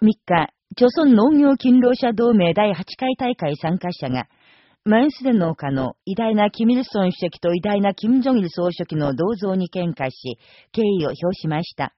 3日、朝鮮農業勤労者同盟第8回大会参加者が、マンスデ農家の偉大なキム・イルソン主席と偉大なキム・ジョギル総書記の銅像に献花し、敬意を表しました。